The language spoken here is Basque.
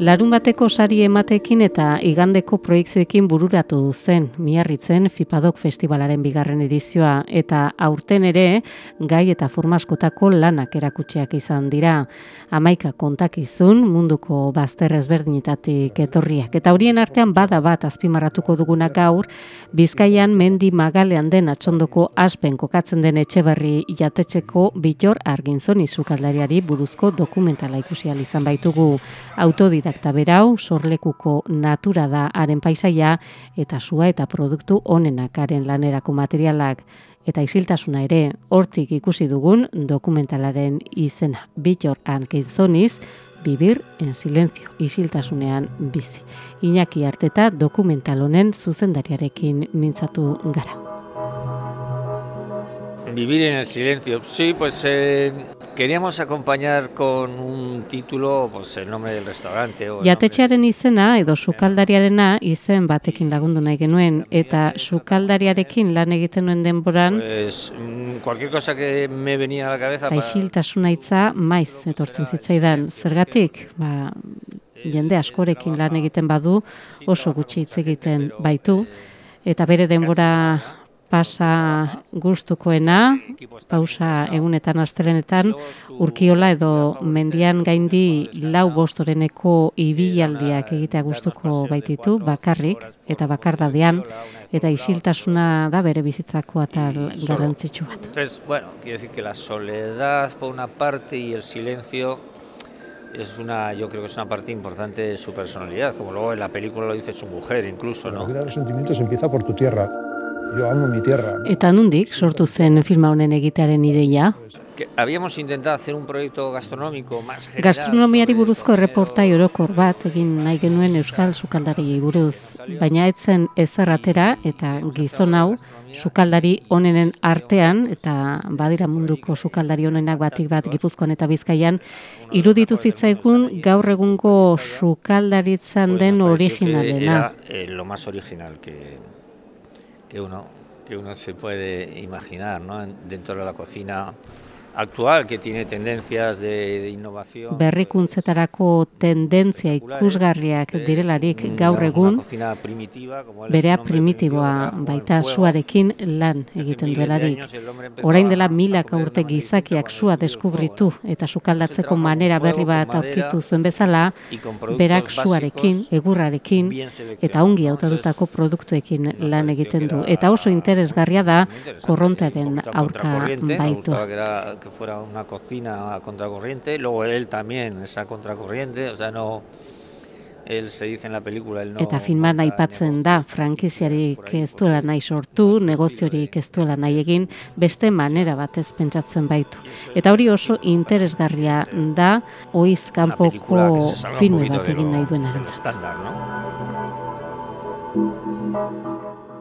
Larun bateko sari ematekin eta igandeko proiektzioekin bururatu zen miarritzen FIPADOK festivalaren bigarren edizioa eta aurten ere gai eta formaskotako lanak erakutseak izan dira. Amaika kontakizun munduko bazter ezberdinetatik etorriak. Eta horien artean bada bat azpimarratuko duguna gaur, Bizkaian mendi magalean den atxondoko aspen kokatzen den etxe berri jatetxeko bitor arginzon izukaldariari buruzko dokumentala ikusi izan baitugu. Autodi autodidakta berau, sorlekuko natura da haren paisaia eta sua eta produktu onenak haren lanerako materialak eta isiltasuna ere hortik ikusi dugun dokumentalaren izena. Bitor Ankinzoniz, Bibir en silencio, isiltasunean bizi. Iñaki harteta dokumental honen zuzendariarekin mintzatu gara. Vivir en el silencio. Sí, pues eh, queríamos acompañar con un título, pues el nombre del restaurante. O Jatetxearen izena edo sukaldariarena izen batekin lagundu nahi genuen eta sukaldariarekin lan egiten nuen denboran. Pues mm, cualquier cosa que me venía a la cabeza. Aixiltasuna hitza maiz etortzen zitzaidan. Zergatik? Ba, jende askorekin lan egiten badu oso gutxi hitz egiten baitu eta bere denbora pasa gustukoena, pausa egunetan astelenetan, urkiola edo mendian gaindi lau bostoreneko ibilaldiak egitea gustuko baititu, bakarrik eta bakardadean, eta isiltasuna da bere bizitzako eta garrantzitsu bat. Entonces, bueno, quiere decir que la soledad por una parte y el silencio es una, yo creo que es una parte importante de su personalidad, como luego en la película lo dice su mujer incluso, ¿no? El sentimientos empieza por tu tierra. Yo amo mi tierra. Eta nundik sortu zen filma honen egitearen ideia? Que habíamos intentado hacer un proyecto gastronómico más general. Gastronomiari buruzko reportai orokor bat egin nahi genuen Euskal Sukaldariei buruz, baina etzen ezerratera eta gizon hau sukaldari onenen artean eta badira munduko sukaldari onenak batik bat Gipuzkoan eta Bizkaian iruditu zitzaigun gaur egungo sukaldaritzan den originalena. Era eh, lo más original que que uno, que uno se puede imaginar ¿no? dentro de la cocina actual que tiene tendencias de, de innovación. Berrikuntzetarako tendentzia ikusgarriak direlarik gaur egun berea primitiboa baita suarekin lan egiten duelarik. Orain dela milaka urte gizakiak sua deskubritu eta sukaldatzeko manera berri bat aurkitu zuen bezala, berak suarekin, egurrarekin eta ongi hautatutako produktuekin lan egiten du. Eta oso interesgarria da korrontaren aurka baitu que fuera una cocina a contracorriente, luego él también esa contracorriente, o sea, no él se dice en la película el no Eta filman aipatzen da frankiziarik ez duela nahi sortu, negoziorik ez duela nahi egin, beste manera batez pentsatzen baitu. Eta hori oso interesgarria da oiz kanpoko filme bat egin nahi duen arentzat. ¿no?